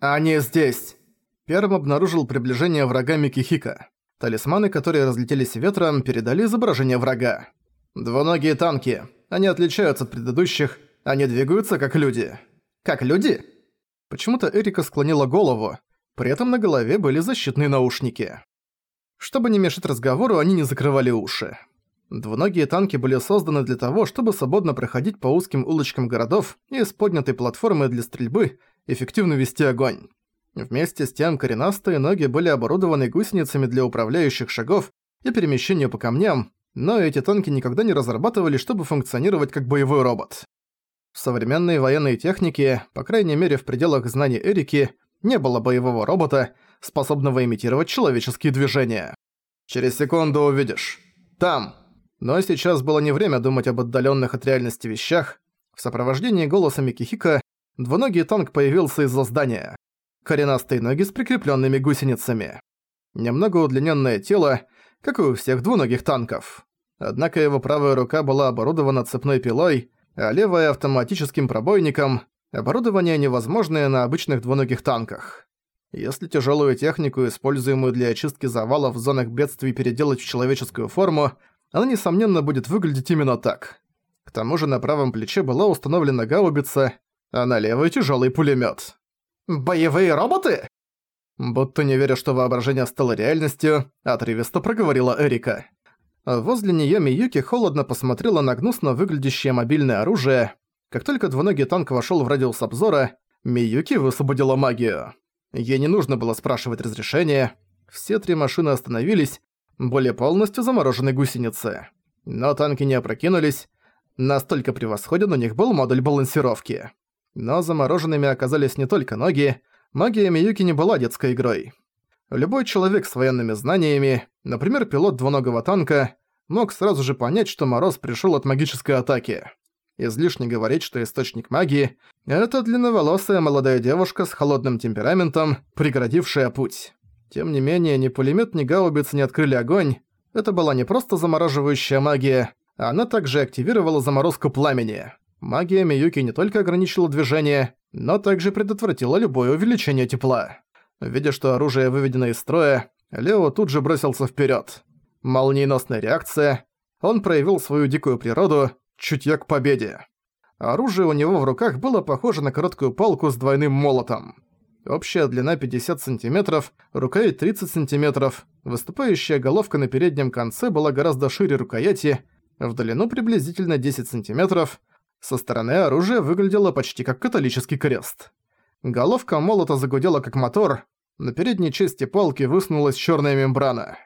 «Они здесь!» Первым обнаружил приближение врага Микихика. Талисманы, которые разлетелись ветром, передали изображение врага. «Двуногие танки. Они отличаются от предыдущих. Они двигаются как люди». «Как люди?» Почему-то Эрика склонила голову. При этом на голове были защитные наушники. Чтобы не мешать разговору, они не закрывали уши. Двуногие танки были созданы для того, чтобы свободно проходить по узким улочкам городов и с поднятой платформой для стрельбы эффективно вести огонь. Вместе с тем коренастые ноги были оборудованы гусеницами для управляющих шагов и перемещения по камням, но эти танки никогда не разрабатывали, чтобы функционировать как боевой робот. В современной военной технике, по крайней мере в пределах знаний Эрики, не было боевого робота, способного имитировать человеческие движения. «Через секунду увидишь. Там!» Но сейчас было не время думать об отдаленных от реальности вещах. В сопровождении голоса Микихика двуногий танк появился из-за здания. Коренастые ноги с прикрепленными гусеницами. Немного удлиненное тело, как и у всех двуногих танков. Однако его правая рука была оборудована цепной пилой, а левая – автоматическим пробойником, оборудование невозможное на обычных двуногих танках. Если тяжелую технику, используемую для очистки завалов в зонах бедствий, переделать в человеческую форму – она, несомненно, будет выглядеть именно так. К тому же на правом плече была установлена гаубица, а на левой тяжелый пулемет. «Боевые роботы?» Будто не веря, что воображение стало реальностью, отрывисто проговорила Эрика. Возле неё Миюки холодно посмотрела на гнусно выглядящее мобильное оружие. Как только двуногий танк вошёл в радиус обзора, Миюки высвободила магию. Ей не нужно было спрашивать разрешения. Все три машины остановились, более полностью замороженной гусеницы. Но танки не опрокинулись, настолько превосходен у них был модуль балансировки. Но замороженными оказались не только ноги, магия Миюки не была детской игрой. Любой человек с военными знаниями, например, пилот двуногого танка, мог сразу же понять, что мороз пришёл от магической атаки. Излишне говорить, что источник магии — это длинноволосая молодая девушка с холодным темпераментом, преградившая путь. Тем не менее, ни пулемет, ни гаубицы не открыли огонь. Это была не просто замораживающая магия, она также активировала заморозку пламени. Магия Миюки не только ограничила движение, но также предотвратила любое увеличение тепла. Видя, что оружие выведено из строя, Лео тут же бросился вперед. Молниеносная реакция. Он проявил свою дикую природу, чутье к победе. Оружие у него в руках было похоже на короткую палку с двойным молотом. Общая длина 50 сантиметров, рукоять 30 сантиметров, выступающая головка на переднем конце была гораздо шире рукояти, в длину приблизительно 10 сантиметров. Со стороны оружие выглядело почти как католический крест. Головка молота загудела как мотор, на передней части палки высунулась черная мембрана.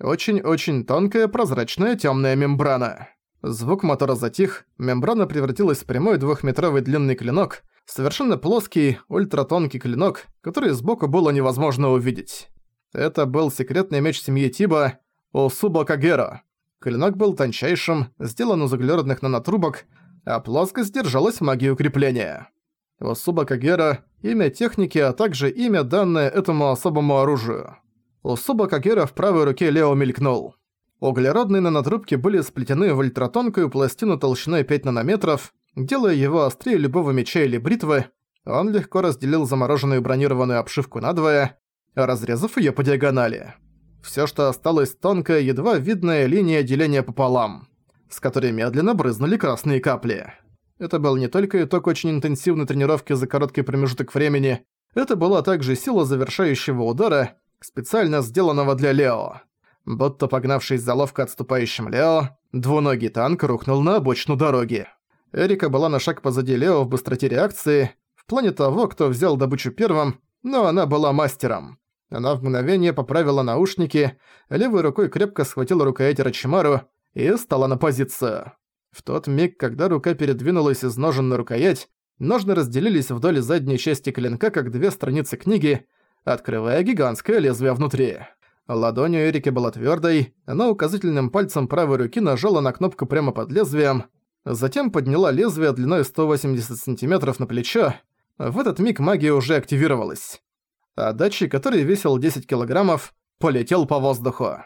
Очень-очень тонкая прозрачная темная мембрана. Звук мотора затих, мембрана превратилась в прямой двухметровый длинный клинок, Совершенно плоский, ультратонкий клинок, который сбоку было невозможно увидеть. Это был секретный меч семьи Тиба Осуба Кагера. Клинок был тончайшим, сделан из углеродных нанотрубок, а плоскость держалась магии укрепления. Осуба Кагера – имя техники, а также имя, данное этому особому оружию. Осуба Кагера в правой руке Лео мелькнул. Углеродные нанотрубки были сплетены в ультратонкую пластину толщиной 5 нанометров, Делая его острее любого меча или бритвы, он легко разделил замороженную бронированную обшивку надвое, разрезав её по диагонали. Всё, что осталось тонкая, едва видная линия деления пополам, с которой медленно брызнули красные капли. Это был не только итог очень интенсивной тренировки за короткий промежуток времени, это была также сила завершающего удара, специально сделанного для Лео. Будто погнавшись за ловко отступающим Лео, двуногий танк рухнул на обочину дороги. Эрика была на шаг позади Лео в быстроте реакции, в плане того, кто взял добычу первым, но она была мастером. Она в мгновение поправила наушники, левой рукой крепко схватила рукоять Рачимару и стала на позицию. В тот миг, когда рука передвинулась из ножен на рукоять, ножны разделились вдоль задней части клинка, как две страницы книги, открывая гигантское лезвие внутри. Ладонь у Эрики была твёрдой, она указательным пальцем правой руки нажала на кнопку прямо под лезвием, Затем подняла лезвие длиной 180 сантиметров на плечо. В этот миг магия уже активировалась. А который весил 10 килограммов, полетел по воздуху.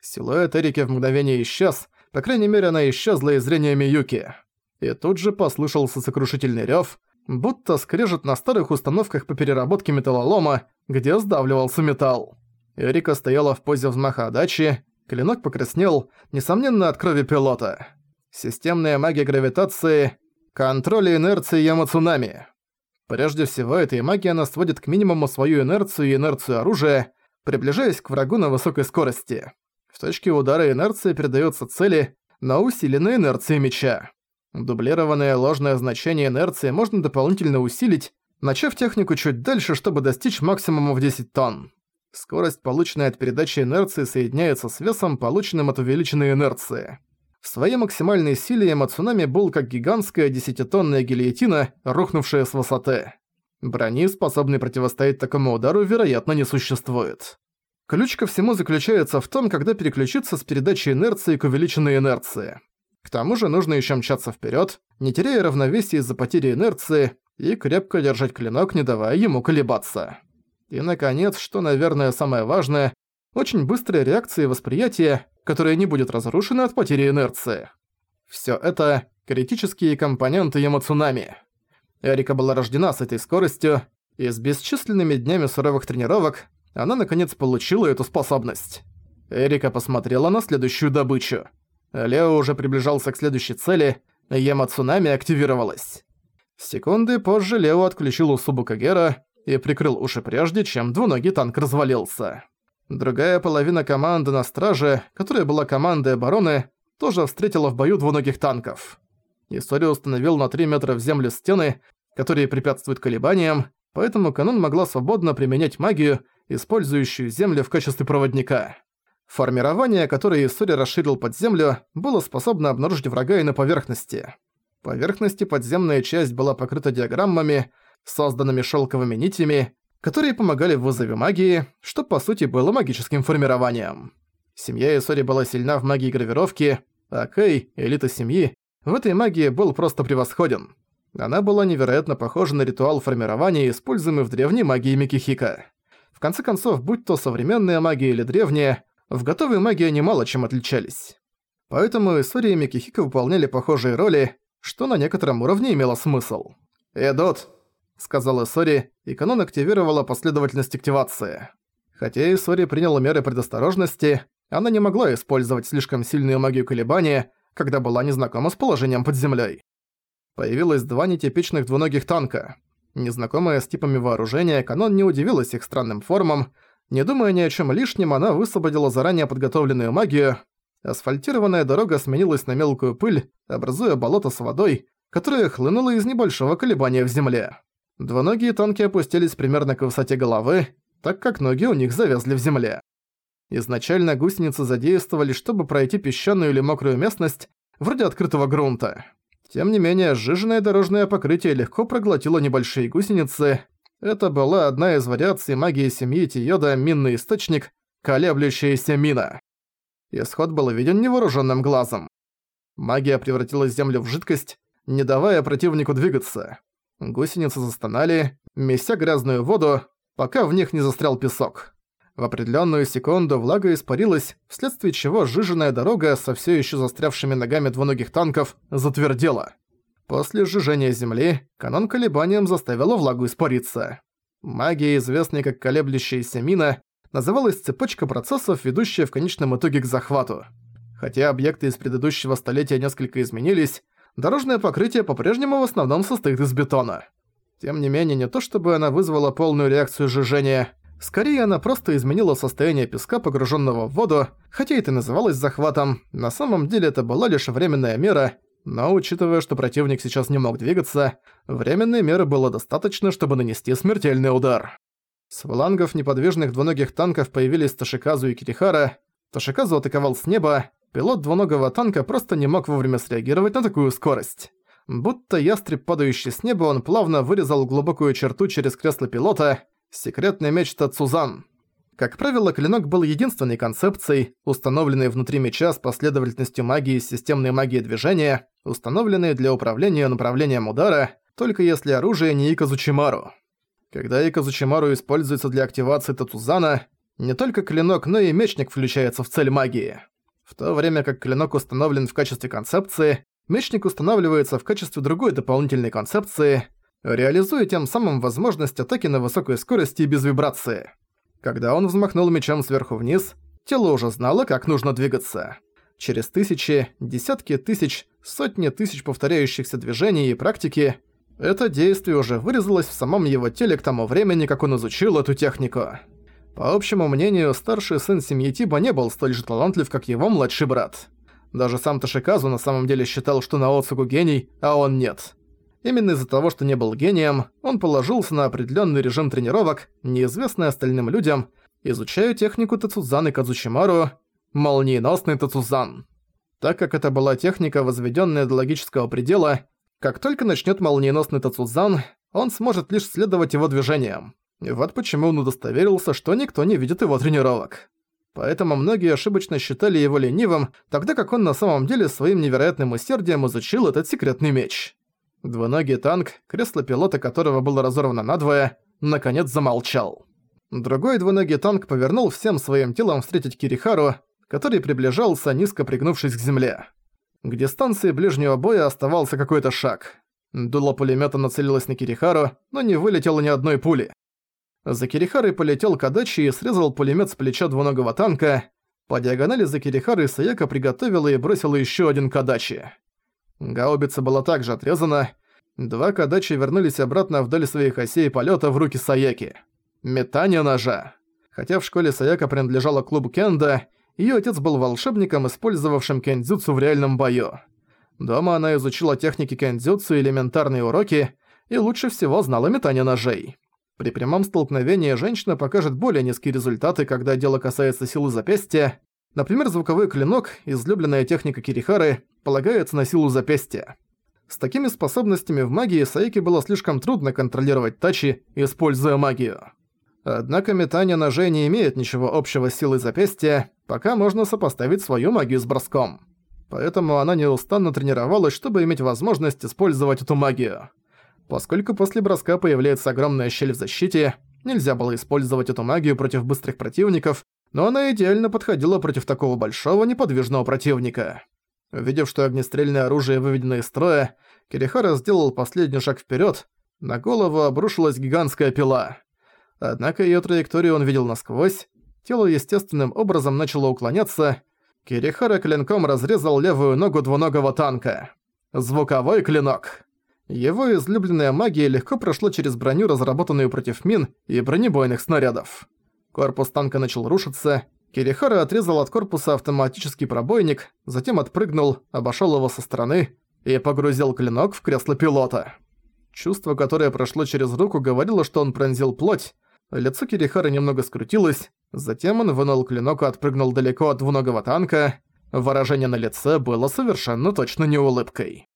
Силуэт Эрики в мгновение исчез, по крайней мере она исчезла из зрения Миюки. И тут же послышался сокрушительный рёв, будто скрежет на старых установках по переработке металлолома, где сдавливался металл. Эрика стояла в позе взмаха отдачи, клинок покраснел, несомненно, от крови пилота. Системная магия гравитации, контроль инерции Ямацунами. Прежде всего, эта магия она сводит к минимуму свою инерцию и инерцию оружия, приближаясь к врагу на высокой скорости. В точке удара инерция передается цели, но усиленной инерцией меча. Дублированное ложное значение инерции можно дополнительно усилить, начав технику чуть дальше, чтобы достичь максимума в 10 тонн. Скорость, полученная от передачи инерции, соединяется с весом, полученным от увеличенной инерции. В своей максимальной силе Мацунами был как гигантская десятитонная гильотина, рухнувшая с высоты. Брони, способной противостоять такому удару, вероятно, не существует. Ключ ко всему заключается в том, когда переключиться с передачи инерции к увеличенной инерции. К тому же нужно еще мчаться вперед, не теряя равновесия из-за потери инерции, и крепко держать клинок, не давая ему колебаться. И, наконец, что, наверное, самое важное, очень быстрая реакция и восприятие, которое не будет разрушено от потери инерции. Всё это – критические компоненты Ямацунами. Эрика была рождена с этой скоростью, и с бесчисленными днями суровых тренировок она наконец получила эту способность. Эрика посмотрела на следующую добычу. Лео уже приближался к следующей цели, Ямацунами активировалась. Секунды позже Лео отключил Усубу Кагера и прикрыл уши прежде, чем двуногий танк развалился. Другая половина команды на страже, которая была командой обороны, тоже встретила в бою двуногих танков. История установил на 3 метра в землю стены, которые препятствуют колебаниям, поэтому канон могла свободно применять магию, использующую землю в качестве проводника. Формирование, которое Исури расширил под землю, было способно обнаружить врага и на поверхности. Поверхности подземная часть была покрыта диаграммами, созданными шелковыми нитями, которые помогали в вызове магии, что по сути было магическим формированием. Семья Исори была сильна в магии гравировки, а Кэй, элита семьи, в этой магии был просто превосходен. Она была невероятно похожа на ритуал формирования, используемый в древней магии Микихика. Конце концов, будь то современная магия или древняя, в готовой магии они мало чем отличались. Поэтому Исори и Микихика выполняли похожие роли, что на некотором уровне имело смысл. «Эдот, сказала Сори, и канон активировала последовательность активации. Хотя Исори приняла меры предосторожности, она не могла использовать слишком сильную магию колебания, когда была незнакома с положением под землей. Появилось два нетипичных двуногих танка. Незнакомая с типами вооружения, канон не удивилась их странным формам, не думая ни о чем лишнем, она высвободила заранее подготовленную магию. Асфальтированная дорога сменилась на мелкую пыль, образуя болото с водой, которая хлынула из небольшого колебания в земле. Двуногие танки опустились примерно к высоте головы, так как ноги у них завязли в земле. Изначально гусеницы задействовали, чтобы пройти песчаную или мокрую местность, вроде открытого грунта. Тем не менее, сжиженное дорожное покрытие легко проглотило небольшие гусеницы. Это была одна из вариаций магии семьи Тиода «Минный источник», колеблющаяся мина. Исход был виден невооруженным глазом. Магия превратила землю в жидкость, не давая противнику двигаться. Гусеницы застонали, меся грязную воду, пока в них не застрял песок. В определенную секунду влага испарилась, вследствие чего сжиженная дорога со все еще застрявшими ногами двуногих танков затвердела. После сжижения земли канон колебанием заставила влагу испариться. Магия, известная как колеблющаяся мина, называлась цепочка процессов, ведущая в конечном итоге к захвату. Хотя объекты из предыдущего столетия несколько изменились, дорожное покрытие по-прежнему в основном состоит из бетона. Тем не менее, не то чтобы она вызвала полную реакцию сжижения, скорее она просто изменила состояние песка, погруженного в воду, хотя это называлось захватом, на самом деле это была лишь временная мера, но учитывая, что противник сейчас не мог двигаться, временной меры было достаточно, чтобы нанести смертельный удар. С флангов неподвижных двуногих танков появились Ташиказу и Кирихара. Ташиказу атаковал с неба, Пилот двуногого танка просто не мог вовремя среагировать на такую скорость. Будто ястреб, падающий с неба, он плавно вырезал глубокую черту через кресло пилота «Секретный меч Тацузан». Как правило, клинок был единственной концепцией, установленной внутри меча с последовательностью магии системной магии движения, установленной для управления направлением удара, только если оружие не Иказучимару. Когда Иказучимару используется для активации Тацузана, не только клинок, но и мечник включается в цель магии. В то время как клинок установлен в качестве концепции, мечник устанавливается в качестве другой дополнительной концепции. Реализуя тем самым возможность атаки на высокой скорости и без вибрации. Когда он взмахнул мечом сверху вниз, тело уже знало, как нужно двигаться. Через тысячи, десятки тысяч, сотни тысяч повторяющихся движений и практики это действие уже вырезалось в самом его теле к тому времени, как он изучил эту технику. По общему мнению, старший сын семьи Тиба не был столь же талантлив, как его младший брат. Даже сам Ташиказу на самом деле считал, что Наоцугу гений, а он нет. Именно из-за того, что не был гением, он положился на определенный режим тренировок, неизвестный остальным людям, изучая технику Тацузаны Казучимару, молниеносный Тацузан. Так как это была техника, возведенная до логического предела, как только начнет молниеносный Тацузан, он сможет лишь следовать его движениям. Вот почему он удостоверился, что никто не видит его тренировок. Поэтому многие ошибочно считали его ленивым, тогда как он на самом деле своим невероятным усердием изучил этот секретный меч. Двуногий танк, кресло пилота которого было разорвано надвое, наконец замолчал. Другой двуногий танк повернул всем своим телом встретить Кирихару, который приближался, низко пригнувшись к земле. К дистанции ближнего боя оставался какой-то шаг. Дуло пулемета нацелилось на Кирихару, но не вылетело ни одной пули. За Кирихарой полетел Кадачи и срезал пулемет с плеча двуногого танка. По диагонали за Кирихарой Саяка приготовила и бросила еще один Кадачи. Гаубица была также отрезана. Два Кадачи вернулись обратно вдоль своих осей полета в руки Саяки. Метание ножа. Хотя в школе Саяка принадлежала клубу Кенда, ее отец был волшебником, использовавшим кендзюцу в реальном бою. Дома она изучила техники кендзюцу и элементарные уроки, и лучше всего знала метание ножей. При прямом столкновении женщина покажет более низкие результаты, когда дело касается силы запястья. Например, звуковой клинок, излюбленная техника Кирихары, полагается на силу запястья. С такими способностями в магии Саики было слишком трудно контролировать тачи, используя магию. Однако метание ножей не имеет ничего общего с силой запястья, пока можно сопоставить свою магию с броском. Поэтому она неустанно тренировалась, чтобы иметь возможность использовать эту магию. Поскольку после броска появляется огромная щель в защите, нельзя было использовать эту магию против быстрых противников, но она идеально подходила против такого большого неподвижного противника. Увидев, что огнестрельное оружие выведено из строя, Кирихара сделал последний шаг вперед. на голову обрушилась гигантская пила. Однако ее траекторию он видел насквозь, тело естественным образом начало уклоняться, Кирихара клинком разрезал левую ногу двуногого танка. Звуковой клинок. Его излюбленная магия легко прошла через броню, разработанную против мин и бронебойных снарядов. Корпус танка начал рушиться, Кирихара отрезал от корпуса автоматический пробойник, затем отпрыгнул, обошёл его со стороны и погрузил клинок в кресло пилота. Чувство, которое прошло через руку, говорило, что он пронзил плоть. Лицо Кирихары немного скрутилось, затем он вынул клинок и отпрыгнул далеко от двуногого танка. Выражение на лице было совершенно точно не улыбкой.